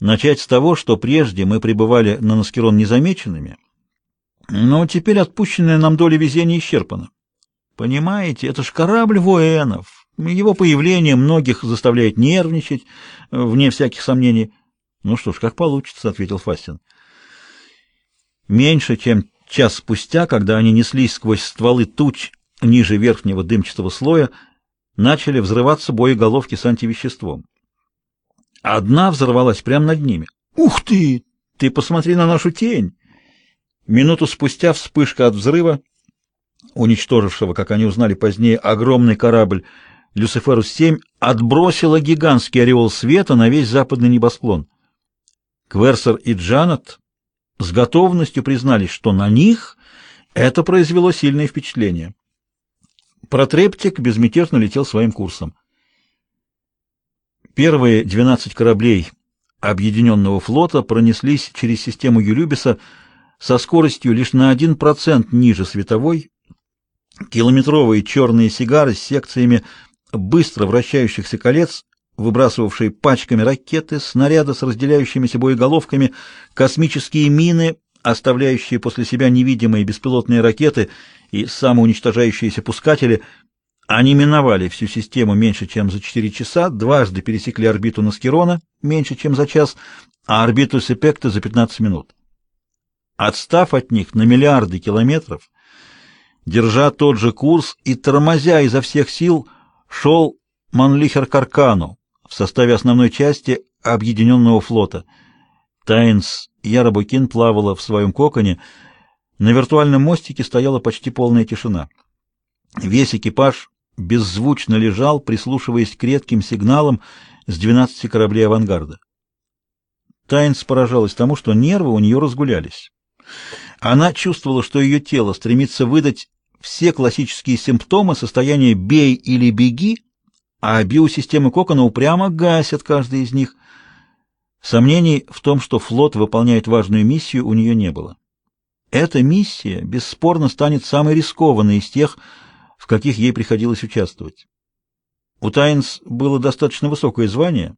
Начать с того, что прежде мы пребывали на Наскерон незамеченными, но теперь отпущенная нам доля везения исчерпана. Понимаете, это ж корабль военов. Его появление многих заставляет нервничать, вне всяких сомнений. Ну что ж, как получится, ответил Фастин. Меньше чем час спустя, когда они неслись сквозь стволы туч ниже верхнего дымчатого слоя, начали взрываться боеголовки с антивеществом. Одна взорвалась прямо над ними. «Ух ты! Ты посмотри на нашу тень!» Минуту спустя вспышка от взрыва, уничтожившего, как они узнали позднее, огромный корабль Люциферус-7, отбросила гигантский ореол света на весь западный небосклон. Кверсер и Джанет с готовностью признались, что на них это произвело сильное впечатление. Протрептик безмятежно летел своим курсом. Первые 12 кораблей объединенного флота пронеслись через систему Юлюбиса со скоростью лишь на 1% ниже световой. Километровые черные сигары с секциями быстро вращающихся колец, выбрасывавшие пачками ракеты, снаряды с разделяющимися боеголовками, космические мины, оставляющие после себя невидимые беспилотные ракеты и самоуничтожающиеся пускатели — они миновали всю систему меньше, чем за 4 часа, дважды пересекли орбиту Наскерона меньше, чем за час, а орбиту Сепекта за 15 минут. Отстав от них на миллиарды километров, держа тот же курс и тормозя изо всех сил, шел Манлихер Каркану в составе основной части Объединенного флота. Тайнс Ярабукин плавала в своем коконе, на виртуальном мостике стояла почти полная тишина. Весь экипаж беззвучно лежал, прислушиваясь к редким сигналам с 12 кораблей авангарда. Тайнс поражалась тому, что нервы у нее разгулялись. Она чувствовала, что ее тело стремится выдать все классические симптомы состояния «бей» или «беги», а биосистемы кокона упрямо гасят каждый из них. Сомнений в том, что флот выполняет важную миссию, у нее не было. Эта миссия бесспорно станет самой рискованной из тех, в каких ей приходилось участвовать. У Тайнс было достаточно высокое звание,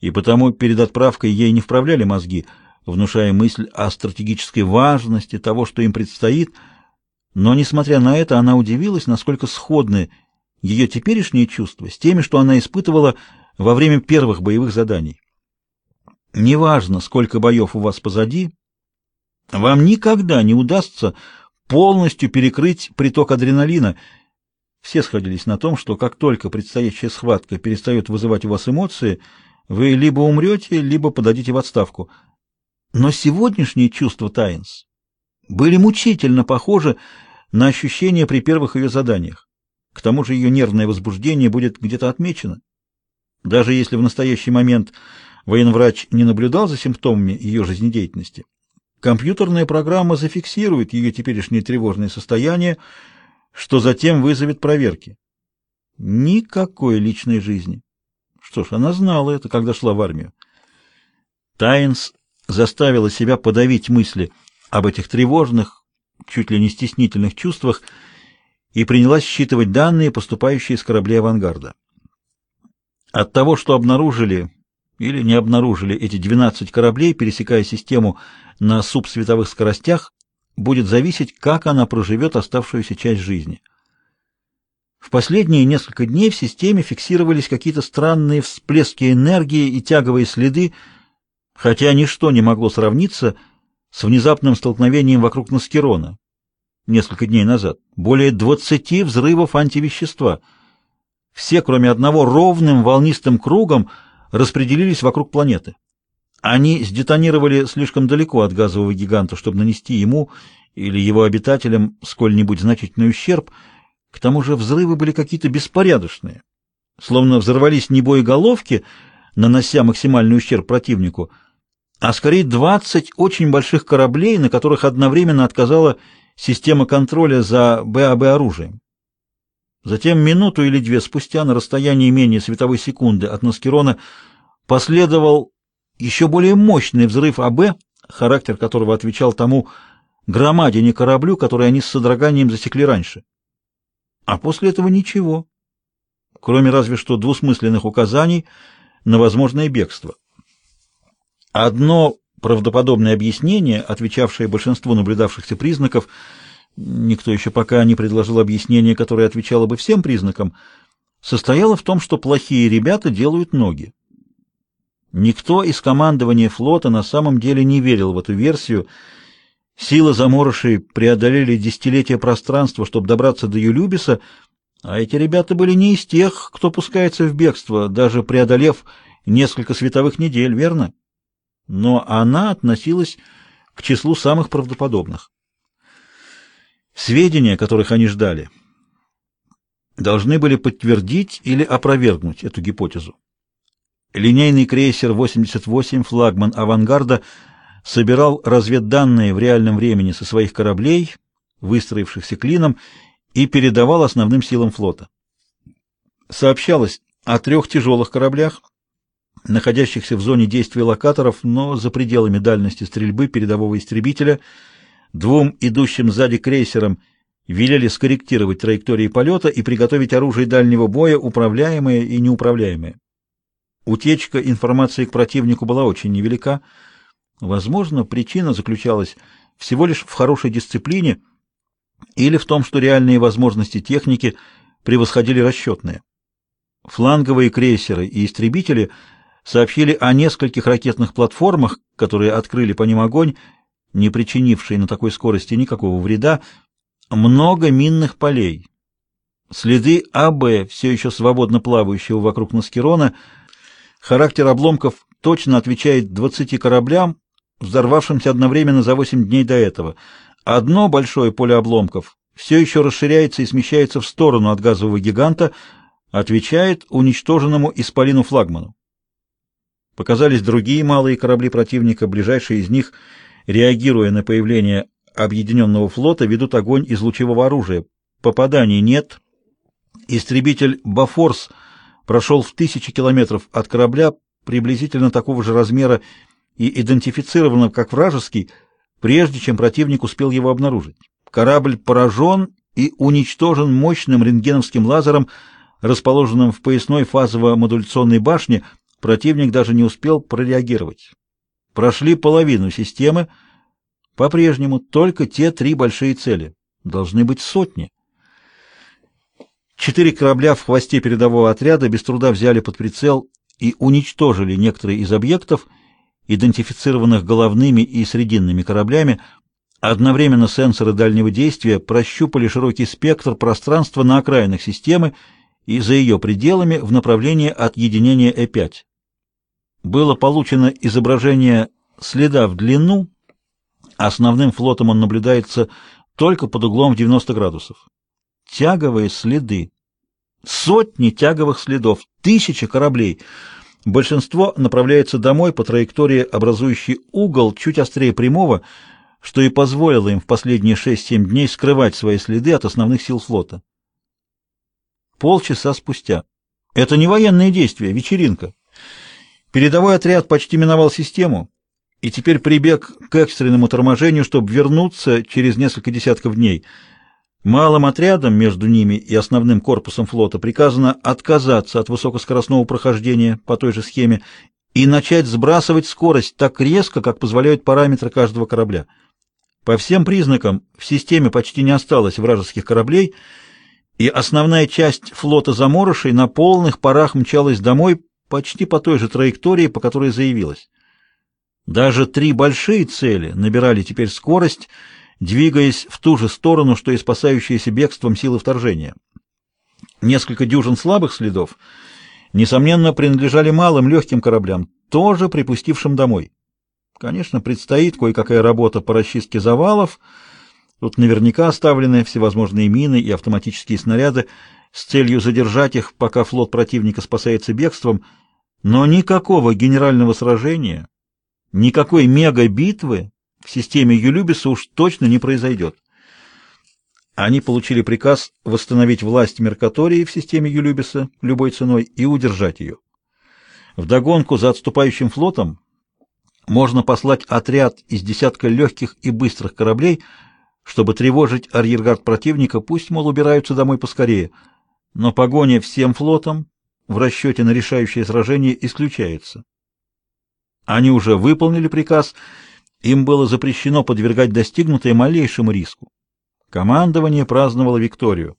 и потому перед отправкой ей не вправляли мозги, внушая мысль о стратегической важности того, что им предстоит, но, несмотря на это, она удивилась, насколько сходны ее теперешние чувства с теми, что она испытывала во время первых боевых заданий. Неважно, сколько боев у вас позади, вам никогда не удастся полностью перекрыть приток адреналина. Все сходились на том, что как только предстоящая схватка перестает вызывать у вас эмоции, вы либо умрете, либо подадите в отставку. Но сегодняшние чувства Тайнс были мучительно похожи на ощущения при первых ее заданиях. К тому же ее нервное возбуждение будет где-то отмечено. Даже если в настоящий момент военврач не наблюдал за симптомами ее жизнедеятельности, Компьютерная программа зафиксирует ее теперешнее тревожное состояние, что затем вызовет проверки. Никакой личной жизни. Что ж, она знала это, когда шла в армию. Тайнс заставила себя подавить мысли об этих тревожных, чуть ли не стеснительных чувствах и принялась считывать данные, поступающие с кораблей авангарда. От того, что обнаружили или не обнаружили эти 12 кораблей, пересекая систему на субсветовых скоростях, будет зависеть, как она проживет оставшуюся часть жизни. В последние несколько дней в системе фиксировались какие-то странные всплески энергии и тяговые следы, хотя ничто не могло сравниться с внезапным столкновением вокруг Наскерона несколько дней назад. Более 20 взрывов антивещества. Все, кроме одного, ровным волнистым кругом распределились вокруг планеты. Они сдетонировали слишком далеко от газового гиганта, чтобы нанести ему или его обитателям сколь-нибудь значительный ущерб. К тому же взрывы были какие-то беспорядочные, словно взорвались не боеголовки, нанося максимальный ущерб противнику, а скорее 20 очень больших кораблей, на которых одновременно отказала система контроля за БАБ оружием. Затем минуту или две спустя на расстоянии менее световой секунды от Наскерона последовал еще более мощный взрыв АБ, характер которого отвечал тому громадине кораблю, который они с содроганием засекли раньше. А после этого ничего, кроме разве что двусмысленных указаний на возможное бегство. Одно правдоподобное объяснение, отвечавшее большинству наблюдавшихся признаков, никто еще пока не предложил объяснение, которое отвечало бы всем признакам, состояло в том, что плохие ребята делают ноги. Никто из командования флота на самом деле не верил в эту версию. Силы заморышей преодолели десятилетия пространства, чтобы добраться до Юлюбиса, а эти ребята были не из тех, кто пускается в бегство, даже преодолев несколько световых недель, верно? Но она относилась к числу самых правдоподобных. Сведения, которых они ждали, должны были подтвердить или опровергнуть эту гипотезу. Линейный крейсер 88, флагман «Авангарда», собирал разведданные в реальном времени со своих кораблей, выстроившихся клином, и передавал основным силам флота. Сообщалось о трех тяжелых кораблях, находящихся в зоне действия локаторов, но за пределами дальности стрельбы передового истребителя, двум идущим сзади крейсерам велели скорректировать траектории полета и приготовить оружие дальнего боя, управляемое и неуправляемое. Утечка информации к противнику была очень невелика. Возможно, причина заключалась всего лишь в хорошей дисциплине или в том, что реальные возможности техники превосходили расчетные. Фланговые крейсеры и истребители сообщили о нескольких ракетных платформах, которые открыли по ним огонь, не причинившие на такой скорости никакого вреда, много минных полей. Следы АБ, все еще свободно плавающего вокруг Наскерона, Характер обломков точно отвечает 20 кораблям, взорвавшимся одновременно за 8 дней до этого. Одно большое поле обломков все еще расширяется и смещается в сторону от газового гиганта, отвечает уничтоженному исполину флагману. Показались другие малые корабли противника, ближайшие из них, реагируя на появление объединенного флота, ведут огонь из лучевого оружия. Попаданий нет. Истребитель «Бафорс» прошел в тысячи километров от корабля приблизительно такого же размера и идентифицированного как вражеский, прежде чем противник успел его обнаружить. Корабль поражен и уничтожен мощным рентгеновским лазером, расположенным в поясной фазово-модуляционной башне, противник даже не успел прореагировать. Прошли половину системы, по-прежнему только те три большие цели. Должны быть сотни. Четыре корабля в хвосте передового отряда без труда взяли под прицел и уничтожили некоторые из объектов, идентифицированных головными и срединными кораблями. Одновременно сенсоры дальнего действия прощупали широкий спектр пространства на окраинах системы и за ее пределами в направлении отъединения Э5. Было получено изображение следа в длину, основным флотом он наблюдается только под углом в 90 градусов тяговые следы. Сотни тяговых следов, тысячи кораблей. Большинство направляется домой по траектории, образующей угол чуть острее прямого, что и позволило им в последние 6-7 дней скрывать свои следы от основных сил флота. Полчаса спустя. Это не военные действия, вечеринка. Передовой отряд почти миновал систему и теперь прибег к экстренному торможению, чтобы вернуться через несколько десятков дней – Малым отрядам между ними и основным корпусом флота приказано отказаться от высокоскоростного прохождения по той же схеме и начать сбрасывать скорость так резко, как позволяют параметры каждого корабля. По всем признакам в системе почти не осталось вражеских кораблей, и основная часть флота заморышей на полных парах мчалась домой почти по той же траектории, по которой заявилась. Даже три большие цели набирали теперь скорость – двигаясь в ту же сторону, что и спасающиеся бегством силы вторжения. Несколько дюжин слабых следов, несомненно, принадлежали малым легким кораблям, тоже припустившим домой. Конечно, предстоит кое-какая работа по расчистке завалов. Тут наверняка оставлены всевозможные мины и автоматические снаряды с целью задержать их, пока флот противника спасается бегством, но никакого генерального сражения, никакой мега-битвы в системе Юлюбиса уж точно не произойдет. Они получили приказ восстановить власть Меркатории в системе Юлюбиса любой ценой и удержать ее. Вдогонку за отступающим флотом можно послать отряд из десятка легких и быстрых кораблей, чтобы тревожить арьергард противника, пусть, мол, убираются домой поскорее, но погоня всем флотом в расчете на решающее сражение исключается. Они уже выполнили приказ, им было запрещено подвергать достигнутое малейшему риску. Командование праздновало Викторию.